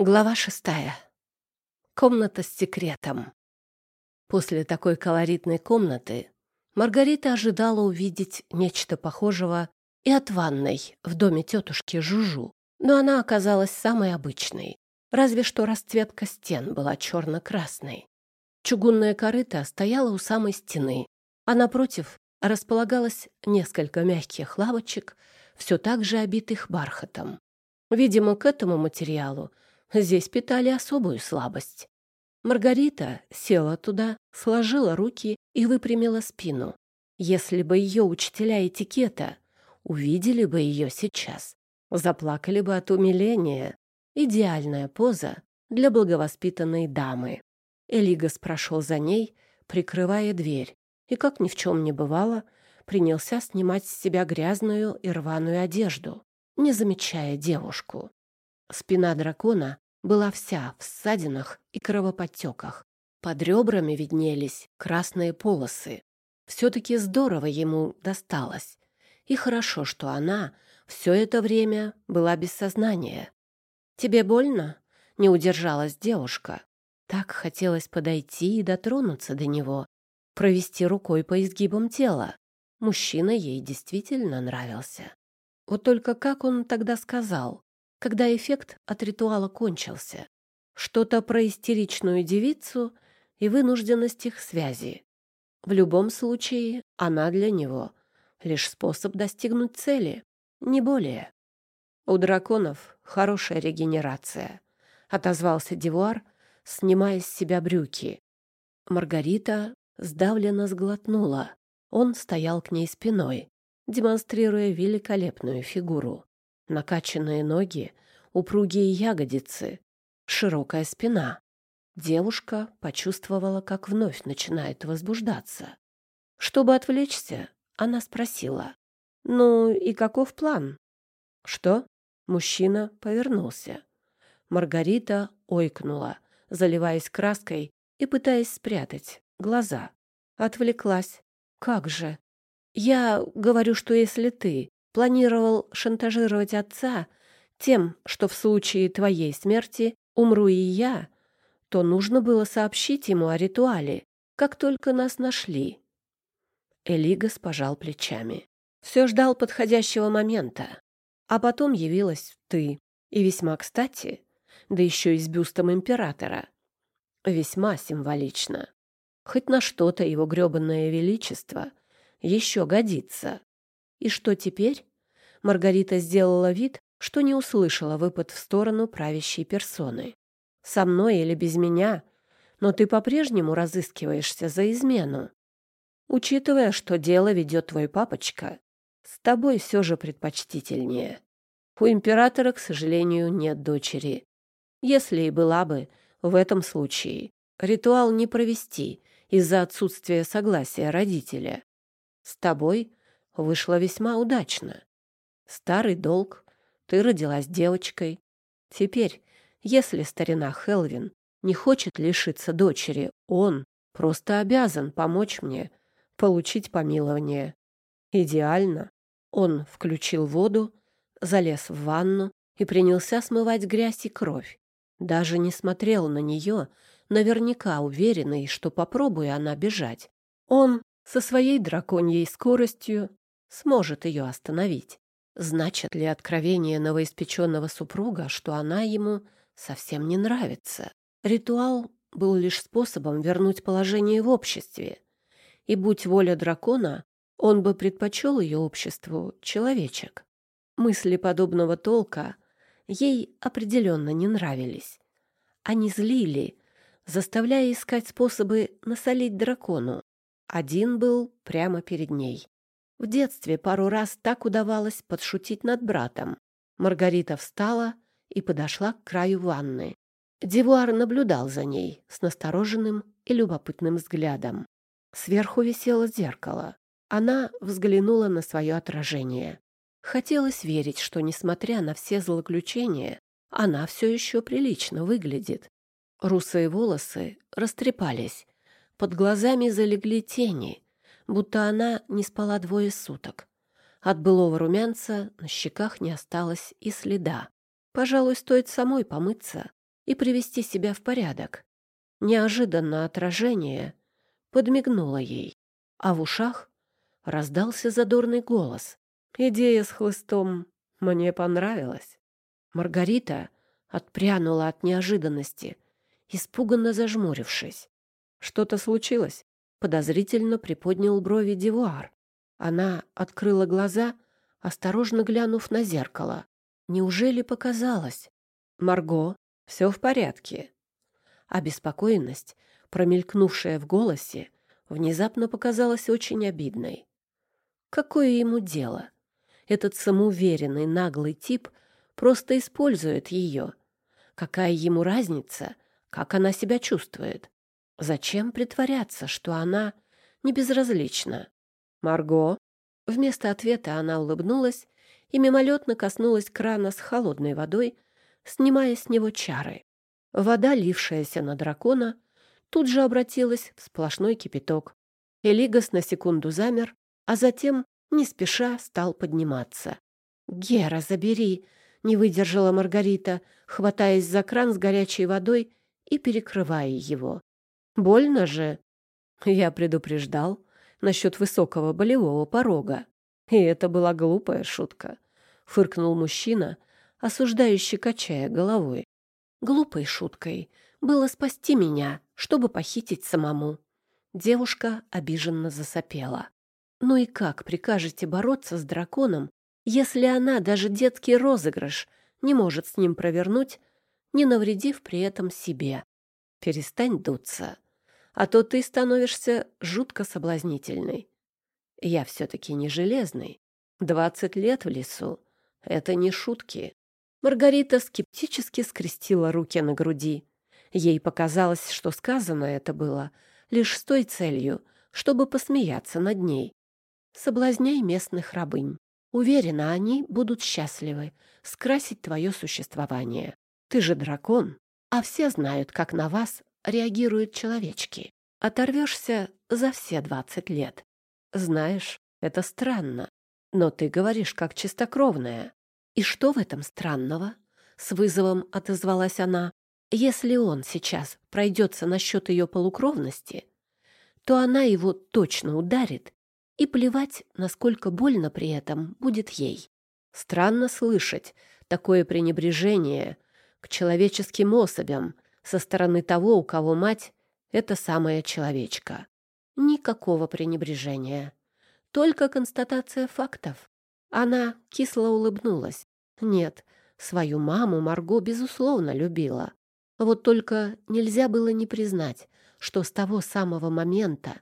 Глава шестая. Комната с секретом. После такой колоритной комнаты Маргарита ожидала увидеть нечто похожего и от ванной в доме тетушки Жужу, но она оказалась самой обычной, разве что расцветка стен была черно-красной. Чугунная корыта стояла у самой стены, а напротив располагалось несколько мягких лавочек, все так же обитых бархатом. Видимо, к этому материалу здесь питали особую слабость. Маргарита села туда, сложила руки и выпрямила спину. Если бы ее учителя этикета увидели бы ее сейчас, заплакали бы от умиления. Идеальная поза для благовоспитанной дамы. Элигас прошел за ней, прикрывая дверь, и, как ни в чем не бывало, принялся снимать с себя грязную и рваную одежду, не замечая девушку. Спина дракона была вся в ссадинах и кровоподтеках. Под ребрами виднелись красные полосы. Все-таки здорово ему досталось. И хорошо, что она все это время была без сознания. «Тебе больно?» — не удержалась девушка. Так хотелось подойти и дотронуться до него, провести рукой по изгибам тела. Мужчина ей действительно нравился. Вот только как он тогда сказал? Когда эффект от ритуала кончился. Что-то про истеричную девицу и вынужденность их связи. В любом случае, она для него — лишь способ достигнуть цели, не более. «У драконов хорошая регенерация», — отозвался Дивуар, снимая с себя брюки. Маргарита сдавленно сглотнула. Он стоял к ней спиной, демонстрируя великолепную фигуру накачанные ноги, упругие ягодицы, широкая спина. Девушка почувствовала, как вновь начинает возбуждаться. Чтобы отвлечься, она спросила. «Ну и каков план?» «Что?» Мужчина повернулся. Маргарита ойкнула, заливаясь краской и пытаясь спрятать глаза. Отвлеклась. «Как же?» «Я говорю, что если ты планировал шантажировать отца тем, что в случае твоей смерти умру и я, то нужно было сообщить ему о ритуале, как только нас нашли. Элигас пожал плечами. Все ждал подходящего момента. А потом явилась ты. И весьма кстати, да еще и с бюстом императора. Весьма символично. Хоть на что-то его гребанное величество еще годится. И что теперь? Маргарита сделала вид, что не услышала выпад в сторону правящей персоны. «Со мной или без меня, но ты по-прежнему разыскиваешься за измену. Учитывая, что дело ведет твой папочка, с тобой все же предпочтительнее. У императора, к сожалению, нет дочери. Если и была бы, в этом случае ритуал не провести из-за отсутствия согласия родителя. С тобой вышло весьма удачно. Старый долг. Ты родилась девочкой. Теперь, если старина Хелвин не хочет лишиться дочери, он просто обязан помочь мне получить помилование. Идеально. Он включил воду, залез в ванну и принялся смывать грязь и кровь. Даже не смотрел на нее, наверняка уверенный, что попробуя она бежать, он со своей драконьей скоростью сможет ее остановить. Значит ли откровение новоиспеченного супруга, что она ему совсем не нравится? Ритуал был лишь способом вернуть положение в обществе. И будь воля дракона, он бы предпочел ее обществу человечек. Мысли подобного толка ей определенно не нравились. Они злили, заставляя искать способы насолить дракону. Один был прямо перед ней. В детстве пару раз так удавалось подшутить над братом. Маргарита встала и подошла к краю ванны. Дивуар наблюдал за ней с настороженным и любопытным взглядом. Сверху висело зеркало. Она взглянула на свое отражение. Хотелось верить, что, несмотря на все злоключения, она все еще прилично выглядит. Русые волосы растрепались, под глазами залегли тени, будто она не спала двое суток. От былого румянца на щеках не осталось и следа. Пожалуй, стоит самой помыться, и привести себя в порядок. Неожиданно отражение подмигнуло ей, а в ушах раздался задорный голос. Идея с хлыстом мне понравилась. Маргарита отпрянула от неожиданности, испуганно зажмурившись. Что-то случилось? Подозрительно приподнял брови Девуар. Она открыла глаза, осторожно глянув на зеркало. Неужели показалось? Марго, все в порядке. Обеспокоенность, промелькнувшая в голосе, внезапно показалась очень обидной. Какое ему дело? Этот самоуверенный, наглый тип просто использует ее. Какая ему разница, как она себя чувствует? Зачем притворяться, что она не безразлична? Марго. Вместо ответа она улыбнулась и мимолетно коснулась крана с холодной водой, снимая с него чары. Вода, лившаяся на дракона, тут же обратилась в сплошной кипяток. Элигас на секунду замер, а затем, не спеша, стал подниматься. «Гера, забери!» — не выдержала Маргарита, хватаясь за кран с горячей водой и перекрывая его. «Больно же!» Я предупреждал насчет высокого болевого порога. И это была глупая шутка. Фыркнул мужчина, осуждающий, качая головой. Глупой шуткой было спасти меня, чтобы похитить самому. Девушка обиженно засопела. «Ну и как прикажете бороться с драконом, если она даже детский розыгрыш не может с ним провернуть, не навредив при этом себе? Перестань дуться, а то ты становишься жутко соблазнительной. Я все-таки не железный. Двадцать лет в лесу — это не шутки». Маргарита скептически скрестила руки на груди. Ей показалось, что сказано это было лишь с той целью, чтобы посмеяться над ней. «Соблазняй местных рабынь. Уверена, они будут счастливы скрасить твое существование. Ты же дракон, а все знают, как на вас реагируют человечки. Оторвешься за все двадцать лет. Знаешь, это странно, но ты говоришь как чистокровная. «И что в этом странного?» — с вызовом отозвалась она. «Если он сейчас пройдется насчет ее полукровности, то она его точно ударит, и плевать, насколько больно при этом будет ей. Странно слышать такое пренебрежение к человеческим особям со стороны того, у кого мать — это самая человечка. Никакого пренебрежения, только констатация фактов. Она кисло улыбнулась. Нет, свою маму Марго, безусловно, любила. Вот только нельзя было не признать, что с того самого момента,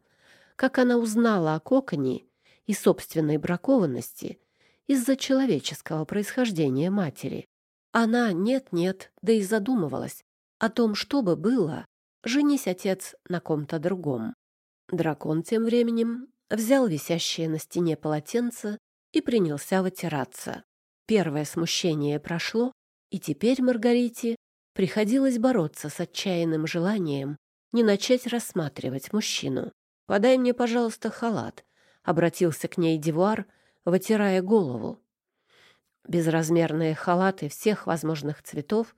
как она узнала о коконе и собственной бракованности из-за человеческого происхождения матери, она нет-нет, да и задумывалась о том, что бы было, женись отец на ком-то другом. Дракон тем временем взял висящее на стене полотенце и принялся вытираться. Первое смущение прошло, и теперь Маргарите приходилось бороться с отчаянным желанием не начать рассматривать мужчину. «Подай мне, пожалуйста, халат», — обратился к ней Дивуар, вытирая голову. Безразмерные халаты всех возможных цветов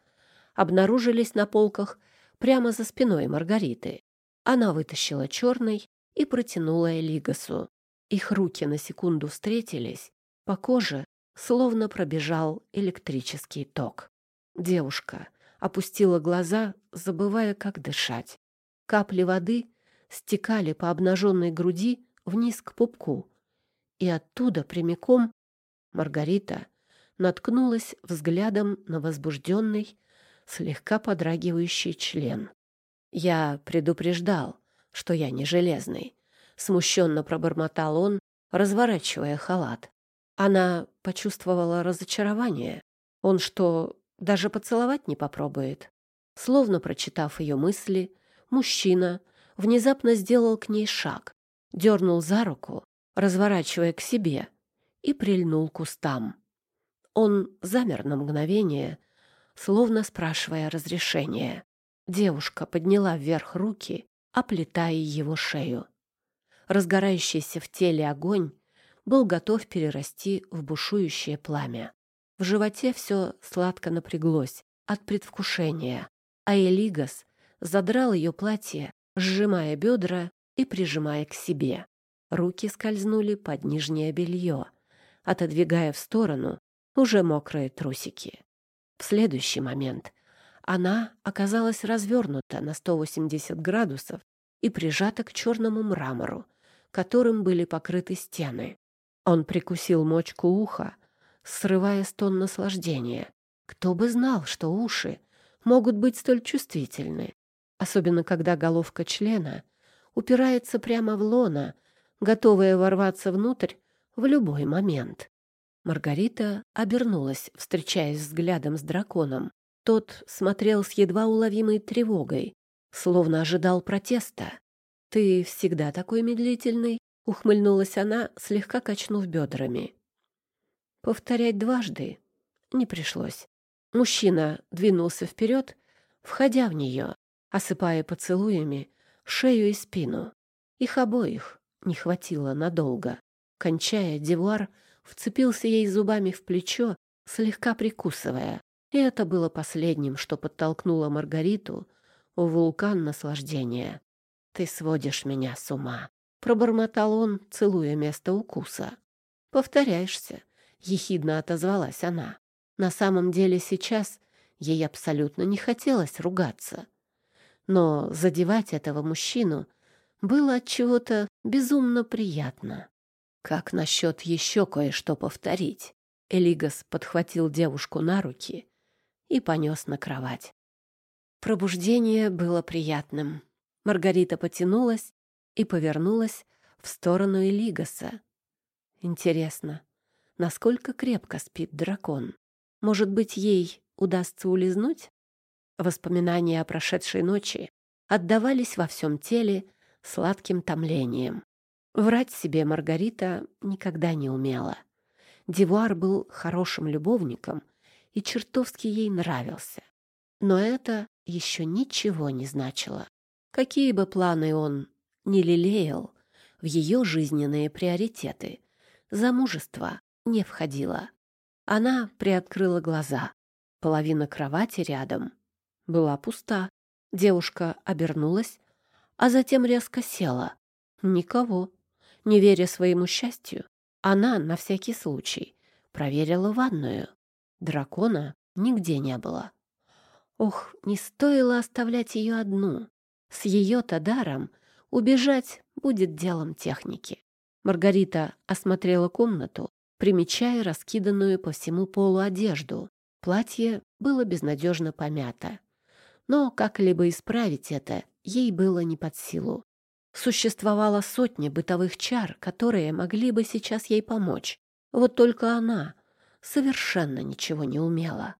обнаружились на полках прямо за спиной Маргариты. Она вытащила черный и протянула Элигасу. Их руки на секунду встретились, по коже словно пробежал электрический ток. Девушка опустила глаза, забывая, как дышать. Капли воды стекали по обнаженной груди вниз к пупку, и оттуда прямиком Маргарита наткнулась взглядом на возбужденный, слегка подрагивающий член. «Я предупреждал, что я не железный», — смущенно пробормотал он, разворачивая халат. Она почувствовала разочарование. Он что, даже поцеловать не попробует? Словно прочитав ее мысли, мужчина внезапно сделал к ней шаг, дернул за руку, разворачивая к себе, и прильнул к устам. Он замер на мгновение, словно спрашивая разрешения. Девушка подняла вверх руки, оплетая его шею. Разгорающийся в теле огонь был готов перерасти в бушующее пламя. В животе все сладко напряглось от предвкушения. а Элигас задрал ее платье, сжимая бедра и прижимая к себе. Руки скользнули под нижнее белье, отодвигая в сторону уже мокрые трусики. В следующий момент она оказалась развернута на 180 градусов и прижата к черному мрамору, которым были покрыты стены. Он прикусил мочку уха, срывая стон наслаждения. Кто бы знал, что уши могут быть столь чувствительны, особенно когда головка члена упирается прямо в лона, готовая ворваться внутрь в любой момент. Маргарита обернулась, встречаясь взглядом с драконом. Тот смотрел с едва уловимой тревогой, словно ожидал протеста. «Ты всегда такой медлительный?» — ухмыльнулась она, слегка качнув бедрами. Повторять дважды не пришлось. Мужчина двинулся вперед, входя в нее, осыпая поцелуями шею и спину. Их обоих не хватило надолго. Кончая, Девуар вцепился ей зубами в плечо, слегка прикусывая. И это было последним, что подтолкнуло Маргариту в вулкан наслаждения. «Ты сводишь меня с ума», — пробормотал он, целуя место укуса. «Повторяешься», — ехидно отозвалась она. На самом деле сейчас ей абсолютно не хотелось ругаться. Но задевать этого мужчину было от чего-то безумно приятно. Как насчет еще кое-что повторить? Элигас подхватил девушку на руки и понес на кровать. Пробуждение было приятным. Маргарита потянулась и повернулась в сторону Элигаса. Интересно, насколько крепко спит дракон? Может быть, ей удастся улизнуть? Воспоминания о прошедшей ночи отдавались во всем теле сладким томлением. Врать себе Маргарита никогда не умела. Дивуар был хорошим любовником и чертовски ей нравился. Но это еще ничего не значило. Какие бы планы он не лелеял, в ее жизненные приоритеты замужество не входило. Она приоткрыла глаза. Половина кровати рядом была пуста. Девушка обернулась, а затем резко села. Никого. Не веря своему счастью, она на всякий случай проверила ванную. Дракона нигде не было. Ох, не стоило оставлять ее одну. С ее-то даром убежать будет делом техники. Маргарита осмотрела комнату, примечая раскиданную по всему полу одежду. Платье было безнадежно помято. Но как-либо исправить это ей было не под силу. Существовало сотни бытовых чар, которые могли бы сейчас ей помочь. Вот только она совершенно ничего не умела.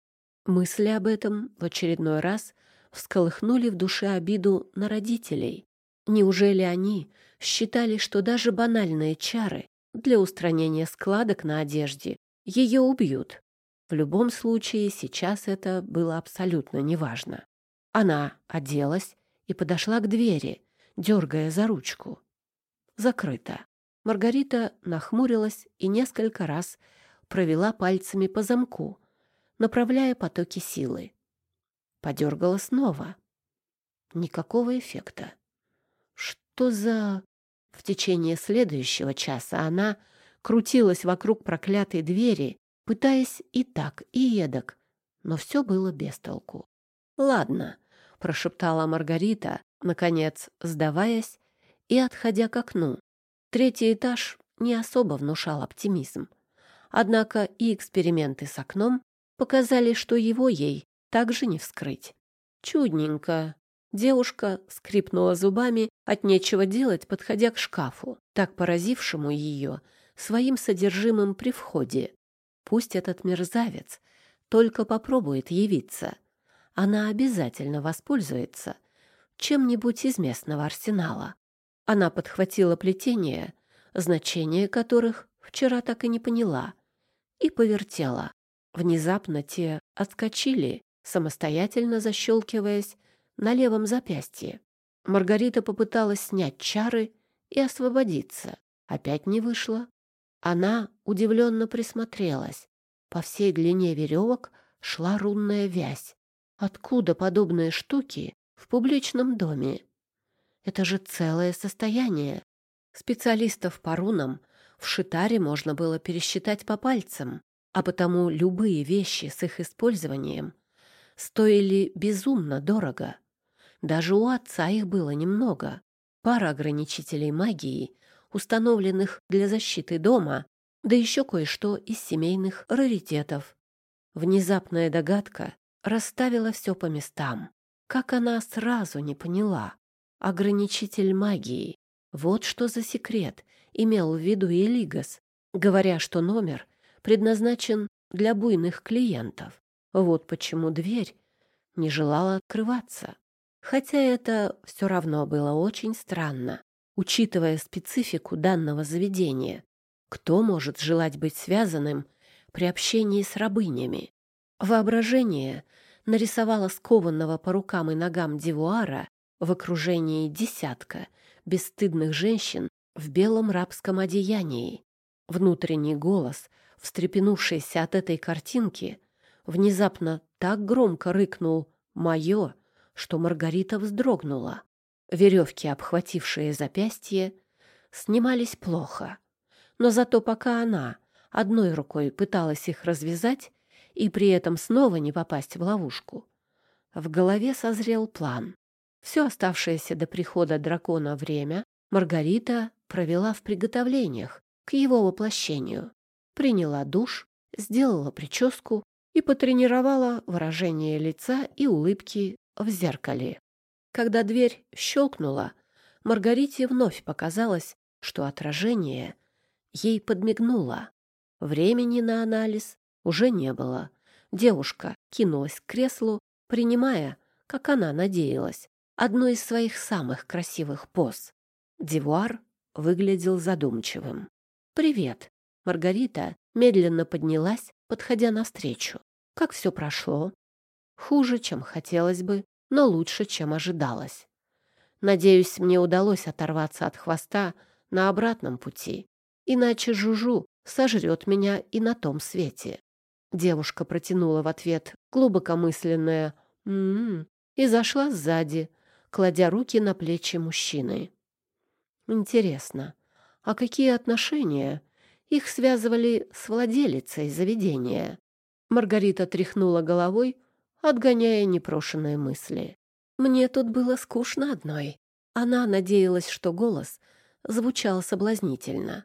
Мысли об этом в очередной раз всколыхнули в душе обиду на родителей. Неужели они считали, что даже банальные чары для устранения складок на одежде ее убьют? В любом случае, сейчас это было абсолютно неважно. Она оделась и подошла к двери, дергая за ручку. Закрыто. Маргарита нахмурилась и несколько раз провела пальцами по замку, направляя потоки силы. Подергала снова. Никакого эффекта. Что за... В течение следующего часа она крутилась вокруг проклятой двери, пытаясь и так, и эдак, но все было без толку. «Ладно», — прошептала Маргарита, наконец сдаваясь и отходя к окну. Третий этаж не особо внушал оптимизм. Однако и эксперименты с окном показали, что его ей также не вскрыть. Чудненько. Девушка скрипнула зубами от нечего делать, подходя к шкафу, так поразившему ее своим содержимым при входе. Пусть этот мерзавец только попробует явиться. Она обязательно воспользуется чем-нибудь из местного арсенала. Она подхватила плетение, значение которых вчера так и не поняла, и повертела. Внезапно те отскочили, самостоятельно защелкиваясь на левом запястье. Маргарита попыталась снять чары и освободиться. Опять не вышло. Она удивленно присмотрелась. По всей длине веревок шла рунная вязь. Откуда подобные штуки в публичном доме? Это же целое состояние. Специалистов по рунам в Шитаре можно было пересчитать по пальцам, а потому любые вещи с их использованием стоили безумно дорого. Даже у отца их было немного. Пара ограничителей магии, установленных для защиты дома, да еще кое-что из семейных раритетов. Внезапная догадка расставила все по местам. Как она сразу не поняла. Ограничитель магии. Вот что за секрет имел в виду Элигас, говоря, что номер предназначен для буйных клиентов. Вот почему дверь не желала открываться. Хотя это все равно было очень странно, учитывая специфику данного заведения. Кто может желать быть связанным при общении с рабынями? Воображение нарисовало скованного по рукам и ногам Дивуара в окружении десятка бесстыдных женщин в белом рабском одеянии. Внутренний голос, встрепенувшийся от этой картинки, внезапно так громко рыкнул «Мое!», что Маргарита вздрогнула. Веревки, обхватившие запястье, снимались плохо. Но зато пока она одной рукой пыталась их развязать и при этом снова не попасть в ловушку, в голове созрел план. Все оставшееся до прихода дракона время Маргарита провела в приготовлениях к его воплощению. Приняла душ, сделала прическу и потренировала выражение лица и улыбки в зеркале. Когда дверь щелкнула, Маргарите вновь показалось, что отражение ей подмигнуло. Времени на анализ уже не было. Девушка кинулась к креслу, принимая, как она надеялась, одну из своих самых красивых поз. Дивуар выглядел задумчивым. «Привет». Маргарита медленно поднялась, подходя навстречу. «Как все прошло?» «Хуже, чем хотелось бы, но лучше, чем ожидалось. Надеюсь, мне удалось оторваться от хвоста на обратном пути, иначе Жужу сожрет меня и на том свете». Девушка протянула в ответ глубокомысленное «м-м» и зашла сзади, кладя руки на плечи мужчины. Интересно, а какие отношения их связывали с владелицей заведения? Маргарита тряхнула головой, отгоняя непрошенные мысли. Мне тут было скучно одной. Она надеялась, что голос звучал соблазнительно.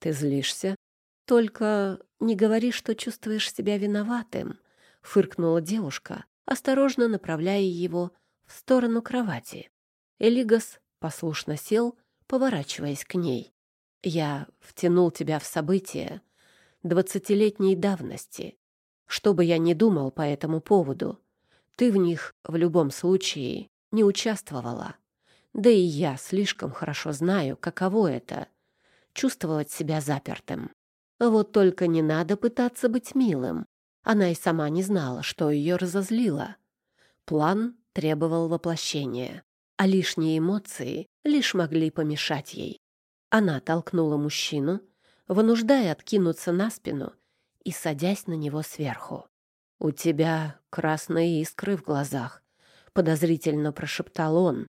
«Ты злишься?» «Только не говори, что чувствуешь себя виноватым», — фыркнула девушка, осторожно направляя его в сторону кровати. Элигас послушно сел поворачиваясь к ней. «Я втянул тебя в события двадцатилетней давности. Что бы я ни думал по этому поводу, ты в них в любом случае не участвовала. Да и я слишком хорошо знаю, каково это — чувствовать себя запертым. Вот только не надо пытаться быть милым. Она и сама не знала, что ее разозлило. План требовал воплощения а лишние эмоции лишь могли помешать ей. Она толкнула мужчину, вынуждая откинуться на спину и садясь на него сверху. «У тебя красные искры в глазах», — подозрительно прошептал он.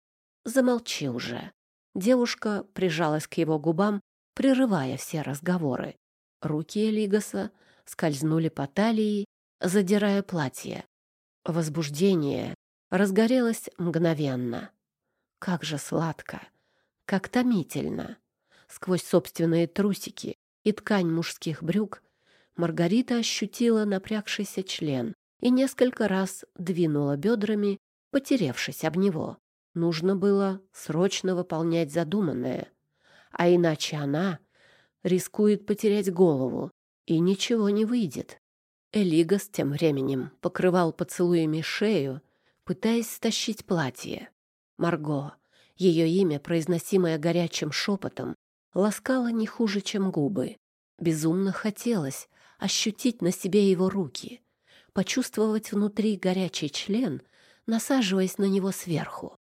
«Замолчи уже». Девушка прижалась к его губам, прерывая все разговоры. Руки Элигаса скользнули по талии, задирая платье. Возбуждение разгорелось мгновенно. Как же сладко, как томительно. Сквозь собственные трусики и ткань мужских брюк Маргарита ощутила напрягшийся член и несколько раз двинула бедрами, потеревшись об него. Нужно было срочно выполнять задуманное, а иначе она рискует потерять голову, и ничего не выйдет. Элигас тем временем покрывал поцелуями шею, пытаясь стащить платье. Марго. Ее имя, произносимое горячим шепотом, ласкало не хуже, чем губы. Безумно хотелось ощутить на себе его руки, почувствовать внутри горячий член, насаживаясь на него сверху.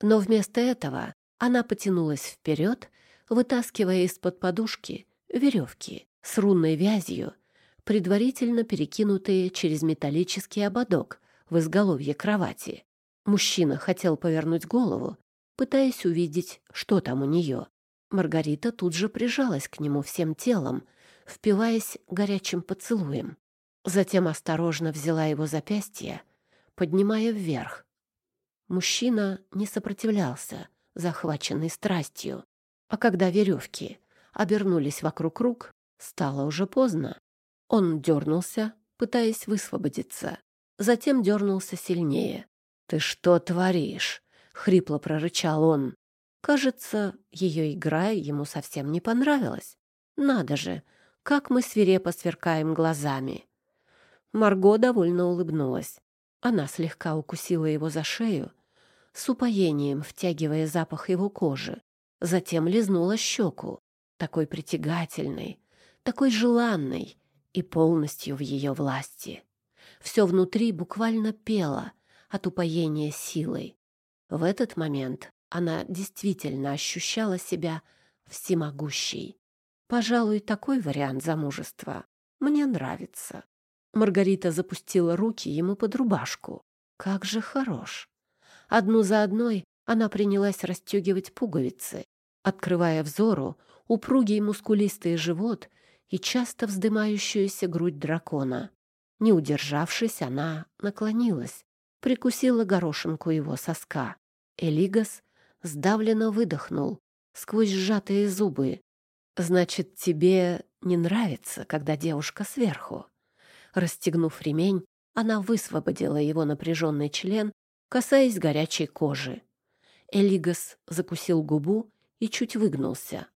Но вместо этого она потянулась вперед, вытаскивая из-под подушки веревки с рунной вязью, предварительно перекинутые через металлический ободок, в изголовье кровати. Мужчина хотел повернуть голову, пытаясь увидеть, что там у нее. Маргарита тут же прижалась к нему всем телом, впиваясь горячим поцелуем. Затем осторожно взяла его запястье, поднимая вверх. Мужчина не сопротивлялся, захваченный страстью. А когда веревки обернулись вокруг рук, стало уже поздно. Он дернулся, пытаясь высвободиться. Затем дернулся сильнее. «Ты что творишь?» — хрипло прорычал он. Кажется, ее игра ему совсем не понравилась. Надо же, как мы свирепо сверкаем глазами. Марго довольно улыбнулась. Она слегка укусила его за шею, с упоением втягивая запах его кожи. Затем лизнула щеку, такой притягательной, такой желанной и полностью в ее власти. Все внутри буквально пело от упоения силой. В этот момент она действительно ощущала себя всемогущей. Пожалуй, такой вариант замужества мне нравится. Маргарита запустила руки ему под рубашку. Как же хорош! Одну за одной она принялась расстегивать пуговицы, открывая взору упругий мускулистый живот и часто вздымающуюся грудь дракона. Не удержавшись, она наклонилась, прикусила горошинку его соска. Элигас сдавленно выдохнул сквозь сжатые зубы. «Значит, тебе не нравится, когда девушка сверху?» Расстегнув ремень, она высвободила его напряженный член, касаясь горячей кожи. Элигас закусил губу и чуть выгнулся.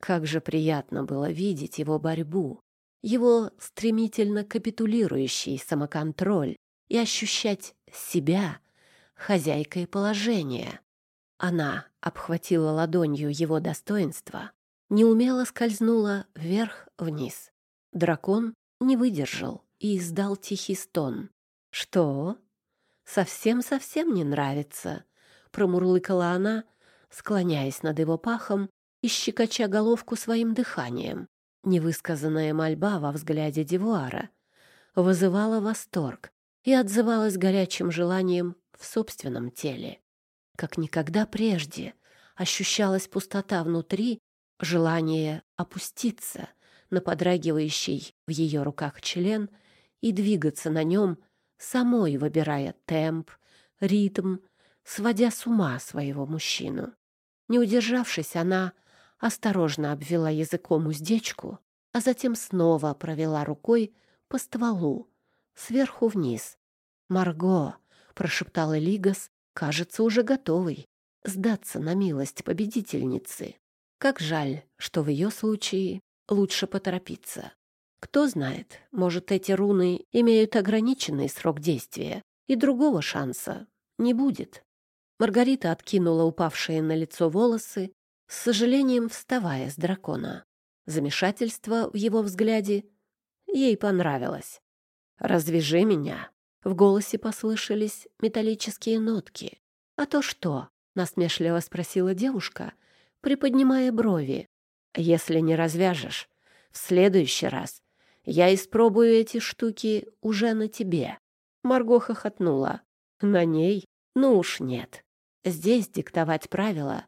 Как же приятно было видеть его борьбу, его стремительно капитулирующий самоконтроль и ощущать себя хозяйкой положения. Она обхватила ладонью его достоинство, неумело скользнула вверх-вниз. Дракон не выдержал и издал тихий стон. «Что? Совсем-совсем не нравится?» — промурлыкала она, склоняясь над его пахом и щекоча головку своим дыханием. Невысказанная мольба во взгляде Девуара вызывала восторг и отзывалась горячим желанием в собственном теле. Как никогда прежде ощущалась пустота внутри, желание опуститься на подрагивающий в ее руках член и двигаться на нем, самой выбирая темп, ритм, сводя с ума своего мужчину. Не удержавшись, она осторожно обвела языком уздечку, а затем снова провела рукой по стволу, сверху вниз. «Марго!» — прошептал Элигас, кажется, уже готовый сдаться на милость победительницы. Как жаль, что в ее случае лучше поторопиться. Кто знает, может, эти руны имеют ограниченный срок действия, и другого шанса не будет. Маргарита откинула упавшие на лицо волосы, с сожалением вставая с дракона. Замешательство в его взгляде ей понравилось. «Развяжи меня!» В голосе послышались металлические нотки. «А то что?» — насмешливо спросила девушка, приподнимая брови. «Если не развяжешь, в следующий раз я испробую эти штуки уже на тебе». Марго хохотнула. «На ней? Ну уж нет. Здесь диктовать правила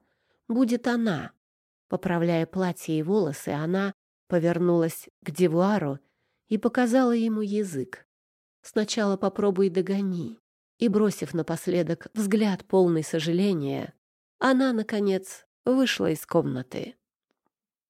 будет она». Поправляя платье и волосы, она повернулась к Девуару и показала ему язык. Сначала попробуй догони. И, бросив напоследок взгляд полный сожаления, она, наконец, вышла из комнаты.